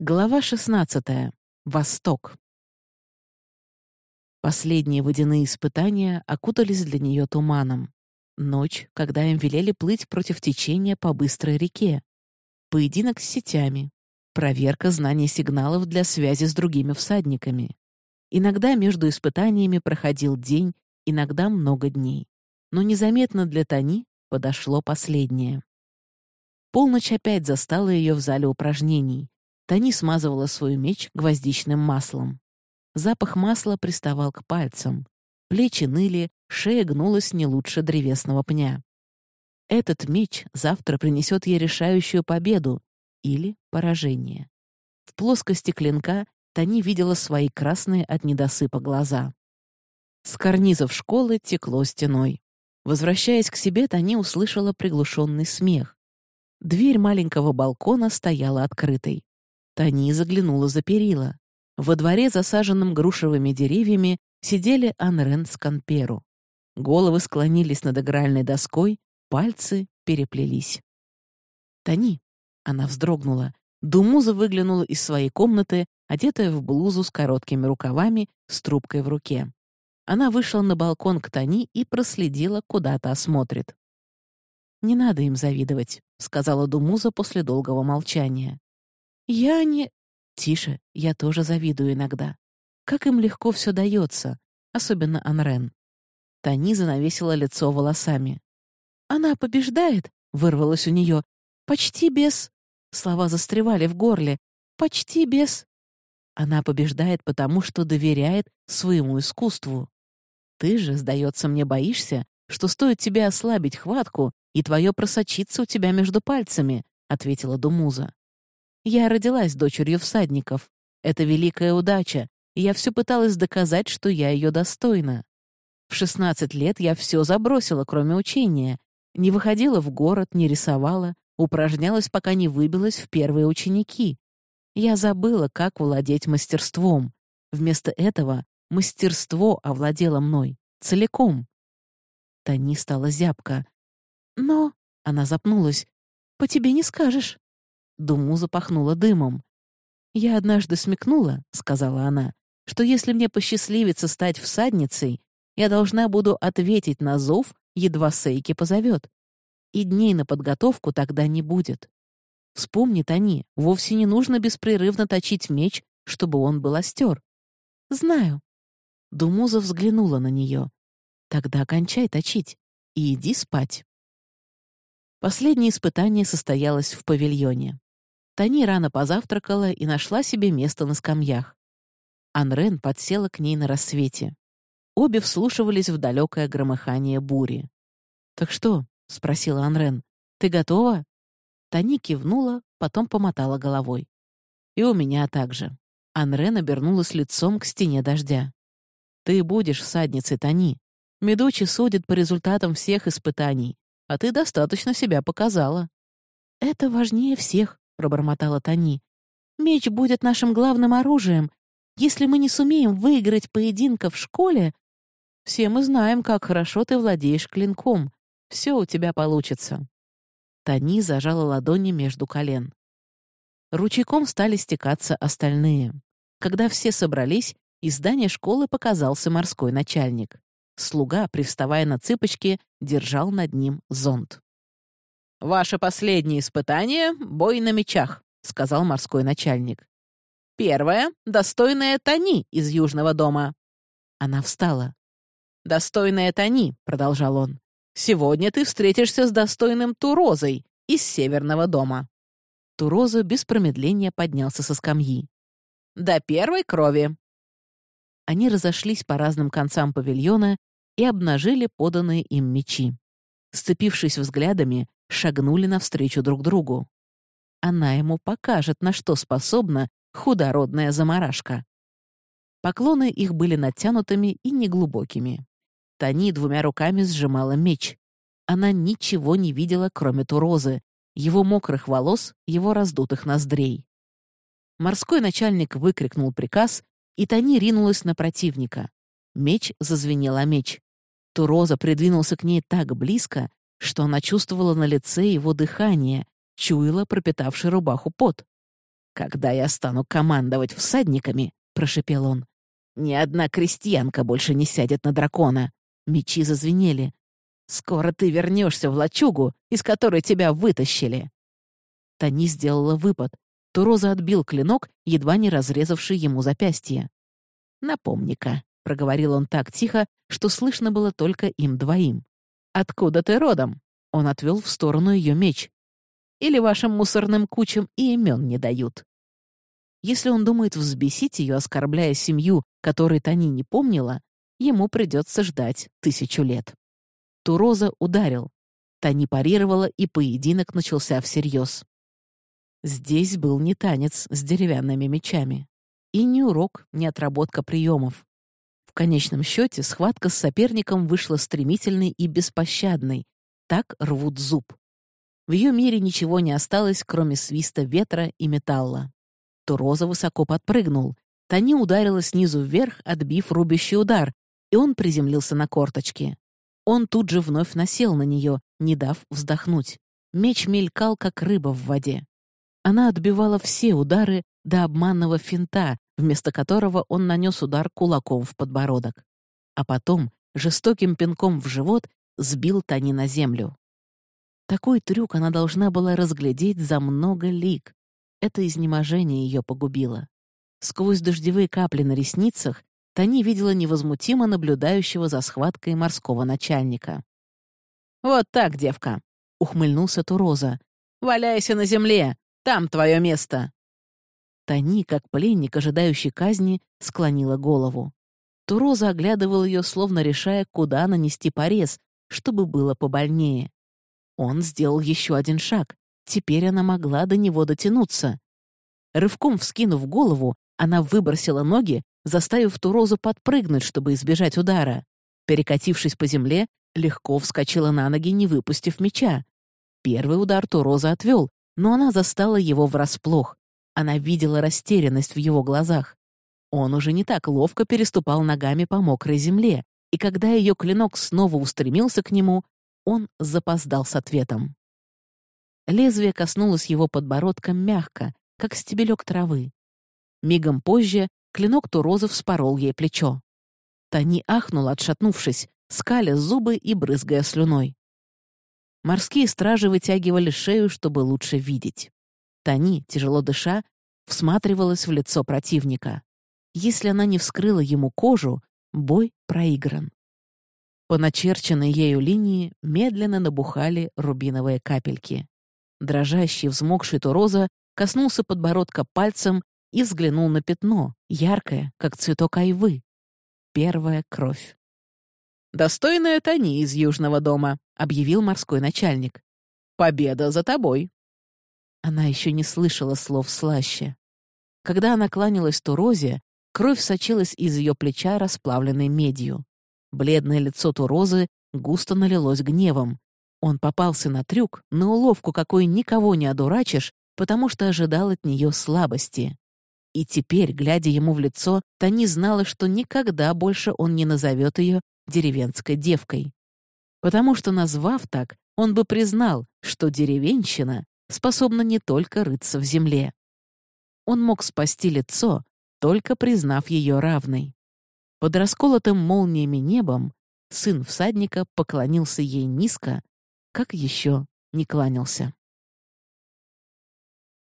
Глава 16. Восток. Последние водяные испытания окутались для нее туманом. Ночь, когда им велели плыть против течения по быстрой реке. Поединок с сетями. Проверка знания сигналов для связи с другими всадниками. Иногда между испытаниями проходил день, иногда много дней. Но незаметно для Тони подошло последнее. Полночь опять застала ее в зале упражнений — Тони смазывала свой меч гвоздичным маслом. Запах масла приставал к пальцам. Плечи ныли, шея гнулась не лучше древесного пня. Этот меч завтра принесет ей решающую победу или поражение. В плоскости клинка Тони видела свои красные от недосыпа глаза. С карнизов школы текло стеной. Возвращаясь к себе, Тони услышала приглушенный смех. Дверь маленького балкона стояла открытой. Тани заглянула за перила. Во дворе, засаженном грушевыми деревьями, сидели Анрен с Канперу. Головы склонились над игральной доской, пальцы переплелись. «Тани!» — она вздрогнула. Думуза выглянула из своей комнаты, одетая в блузу с короткими рукавами, с трубкой в руке. Она вышла на балкон к Тани и проследила, куда то осмотрит. «Не надо им завидовать», — сказала Думуза после долгого молчания. «Я не...» «Тише, я тоже завидую иногда. Как им легко все дается, особенно Анрен». Тани занавесила лицо волосами. «Она побеждает?» — вырвалось у нее. «Почти без...» Слова застревали в горле. «Почти без...» Она побеждает, потому что доверяет своему искусству. Ты же, сдается мне, боишься, что стоит тебе ослабить хватку, и твое просочится у тебя между пальцами, — ответила Думуза. Я родилась дочерью всадников. Это великая удача, я все пыталась доказать, что я ее достойна. В 16 лет я все забросила, кроме учения. Не выходила в город, не рисовала, упражнялась, пока не выбилась в первые ученики. Я забыла, как владеть мастерством. Вместо этого мастерство овладело мной. Целиком. Тони стала зябко. «Но...» — она запнулась. «По тебе не скажешь». Думу запахнуло дымом. «Я однажды смекнула», — сказала она, «что если мне посчастливится стать всадницей, я должна буду ответить на зов, едва Сейки позовет. И дней на подготовку тогда не будет. Вспомни, Тони, вовсе не нужно беспрерывно точить меч, чтобы он был остер. Знаю. Думуза взглянула на нее. Тогда кончай точить и иди спать. Последнее испытание состоялось в павильоне. Тани рано позавтракала и нашла себе место на скамьях. Анрен подсела к ней на рассвете. Обе вслушивались в далекое громыхание бури. «Так что?» — спросила Анрен. «Ты готова?» Тани кивнула, потом помотала головой. «И у меня также». Анрен обернулась лицом к стене дождя. «Ты будешь всадницей, Тани. Медучи судит по результатам всех испытаний, а ты достаточно себя показала». «Это важнее всех», пробормотала Тони. «Меч будет нашим главным оружием. Если мы не сумеем выиграть поединка в школе, все мы знаем, как хорошо ты владеешь клинком. Все у тебя получится». Тони зажала ладони между колен. Ручейком стали стекаться остальные. Когда все собрались, из здания школы показался морской начальник. Слуга, привставая на цыпочки, держал над ним зонт. «Ваше последнее испытание — бой на мечах», — сказал морской начальник. «Первое — достойная Тони из Южного дома». Она встала. «Достойная Тони», — продолжал он, — «сегодня ты встретишься с достойным Турозой из Северного дома». Туроза без промедления поднялся со скамьи. «До первой крови». Они разошлись по разным концам павильона и обнажили поданные им мечи. Сцепившись взглядами, шагнули навстречу друг другу. Она ему покажет, на что способна худородная заморашка. Поклоны их были натянутыми и неглубокими. Тани двумя руками сжимала меч. Она ничего не видела, кроме Турозы, его мокрых волос, его раздутых ноздрей. Морской начальник выкрикнул приказ, и Тани ринулась на противника. Меч зазвенел о меч. Туроза придвинулся к ней так близко, что она чувствовала на лице его дыхание, чуяла пропитавший рубаху пот. «Когда я стану командовать всадниками», — прошепел он, «ни одна крестьянка больше не сядет на дракона». Мечи зазвенели. «Скоро ты вернешься в лачугу, из которой тебя вытащили». Тани сделала выпад. Туроза отбил клинок, едва не разрезавший ему запястье. «Напомни-ка», — проговорил он так тихо, что слышно было только им двоим. «Откуда ты родом?» Он отвел в сторону ее меч. «Или вашим мусорным кучам и имен не дают?» Если он думает взбесить ее, оскорбляя семью, которой Тани не помнила, ему придется ждать тысячу лет. Туроза ударил. Тани парировала, и поединок начался всерьез. Здесь был не танец с деревянными мечами. И не урок, не отработка приемов. Конечном счете схватка с соперником вышла стремительной и беспощадной. Так рвут зуб. В ее мире ничего не осталось, кроме свиста ветра и металла. Туроза высоко подпрыгнул. Тани ударила снизу вверх, отбив рубящий удар, и он приземлился на корточки. Он тут же вновь насел на нее, не дав вздохнуть. Меч мелькал, как рыба в воде. Она отбивала все удары до обманного финта, вместо которого он нанес удар кулаком в подбородок. А потом, жестоким пинком в живот, сбил Тани на землю. Такой трюк она должна была разглядеть за много лик. Это изнеможение ее погубило. Сквозь дождевые капли на ресницах Тани видела невозмутимо наблюдающего за схваткой морского начальника. «Вот так, девка!» — ухмыльнулся Туроза. «Валяйся на земле! Там твое место!» Тани, как пленник, ожидающий казни, склонила голову. Туроза оглядывал ее, словно решая, куда нанести порез, чтобы было побольнее. Он сделал еще один шаг. Теперь она могла до него дотянуться. Рывком вскинув голову, она выбросила ноги, заставив Турозу подпрыгнуть, чтобы избежать удара. Перекатившись по земле, легко вскочила на ноги, не выпустив меча. Первый удар Туроза отвел, но она застала его врасплох. Она видела растерянность в его глазах. Он уже не так ловко переступал ногами по мокрой земле, и когда ее клинок снова устремился к нему, он запоздал с ответом. Лезвие коснулось его подбородка мягко, как стебелек травы. Мигом позже клинок Туроза вспорол ей плечо. Тани ахнула, отшатнувшись, скаля зубы и брызгая слюной. Морские стражи вытягивали шею, чтобы лучше видеть. Тани, тяжело дыша, всматривалась в лицо противника. Если она не вскрыла ему кожу, бой проигран. По начерченной ею линии медленно набухали рубиновые капельки. Дрожащий, взмокший Туроза коснулся подбородка пальцем и взглянул на пятно, яркое, как цветок айвы. Первая кровь. «Достойная Тони из Южного дома», — объявил морской начальник. «Победа за тобой». Она еще не слышала слов слаще. Когда она кланялась Турозе, кровь сочилась из ее плеча расплавленной медью. Бледное лицо Турозы густо налилось гневом. Он попался на трюк, на уловку, какой никого не одурачишь, потому что ожидал от нее слабости. И теперь, глядя ему в лицо, Тани знала, что никогда больше он не назовет ее деревенской девкой. Потому что, назвав так, он бы признал, что деревенщина способна не только рыться в земле. Он мог спасти лицо, только признав ее равной. Под расколотым молниями небом сын всадника поклонился ей низко, как еще не кланялся.